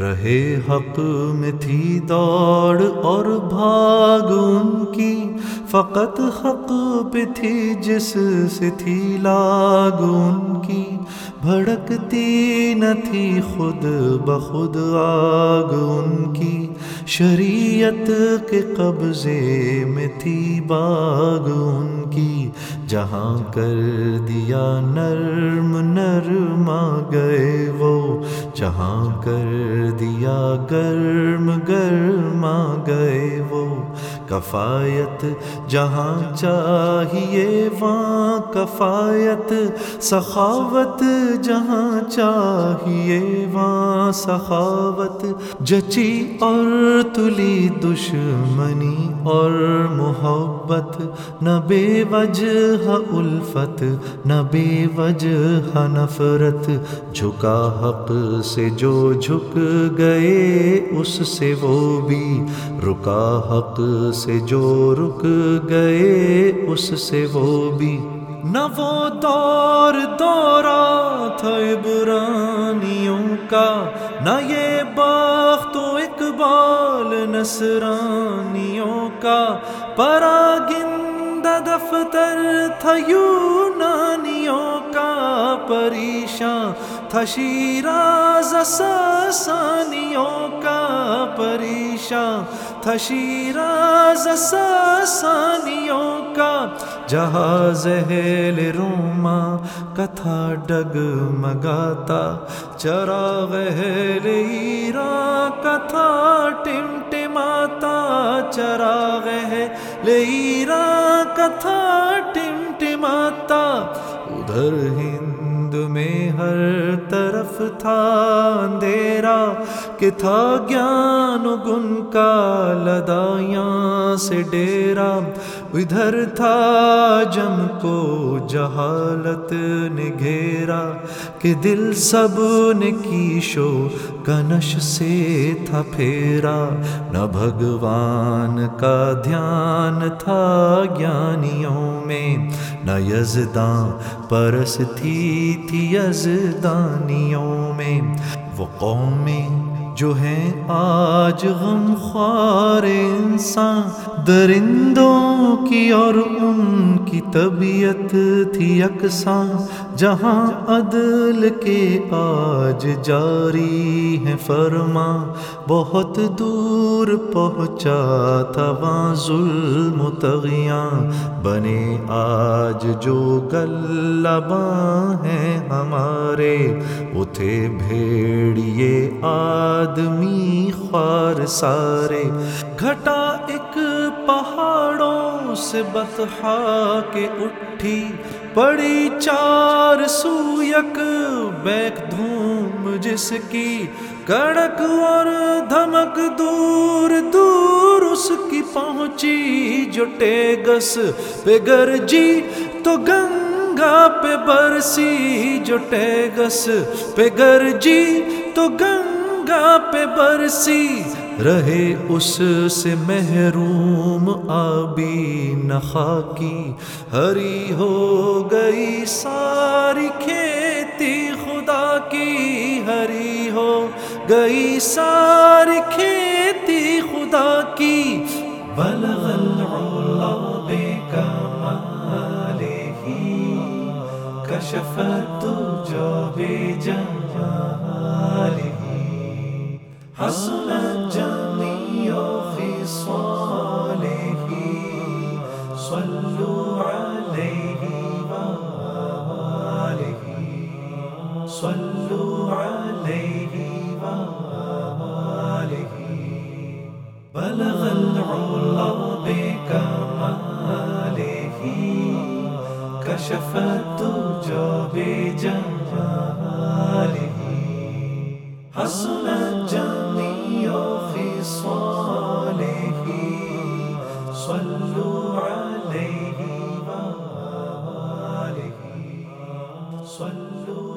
رہے حق میں تھی دوڑ اور بھاگ ان کی۔ فقط حق پہ تھی جس سے تھی لاگ ان کی۔ بھڑکتی نہ تھی خود بخود آگ ان کی۔ شریعت کے قبضے میں تھی باغ ان کی۔ جہاں کر دیا نرم نرم گئے وہ جہاں کر دیا گرم گرم گئے وہ کفایت، جہاں چاہیے وہاں کفایت، سخاوت، جہاں چاہیے وہاں سخاوت، جچی اور تلی دشمنی اور محبت، نہ بے وجہ الفت، نہ بے وجہ نفرت، جھکا حق سے جو جھک گئے، اس سے وہ بھی رکا حق سے جو رک گئے اس سے وہ بھی۔ نہ وہ دور دورہ تھا عبرانیوں کا، نہ یہ باخت و اقبال نصرانیوں کا۔ پراگندہ دفتر تھا یونانیوں کا پریشان تھا شیراز ساسانیوں پریشان تھا شیراز ساسانیوں کا، جہاز ہیل روما کتھا ڈگ مگاتا چراغ ہیل ایرا، کتھا ٹم ٹماتا، چراغ ہے لیرا کتھا ٹم ٹماتا، ادھر ہند میں ہر طرف تھا اندھیرا کہ تھا گیان گن کا لدایاں سے ڈیرا۔ ادھر تھا جم کو جہالت نے گھیرا کہ دل سب نے کیشو کنش سے تھا پھیرا نہ بھگوان کا دھیان تھا گیانیوں میں نہ یزداں پرس تھی تھی یزدانیوں میں وہ قومیں جو ہیں آج غم خوار انسان درندوں کی اور ان کی طبیعت تھی یکساں جہاں عدل کے آج جاری ہے فرما بہت دور پہنچا تھا وہاں ظلم تغیاں۔ بنے آج جو گلباں ہیں ہمارے اتھے بھیڑیے آدمی خوار سارے۔ گھٹا ایک پہاڑوں سے بتہا کے اٹھی، پڑی چار سو یک بیک دھوم جس کی کڑک اور دھمک دور دور اس کی پہنچی جو ٹیگس پہ گرجی، تو گنگا پہ برسی جو ٹیگس پہ گرجی، تو گنگا پہ برسی رہے اس سے محروم آبی نخا کی ہری ہو گئی ساری کھیتی خدا کی۔ ہری ہو گئی ساری کھیتی خدا کی۔ بلغ العلا بے کمالہ کشفت جو بے جمالہ حسن صلوا عليه وآله. بلغ العلا بكماله. كشف الدجى بجماله. حسن جميع خصاله صلوا عليه وآله. صلوا عليه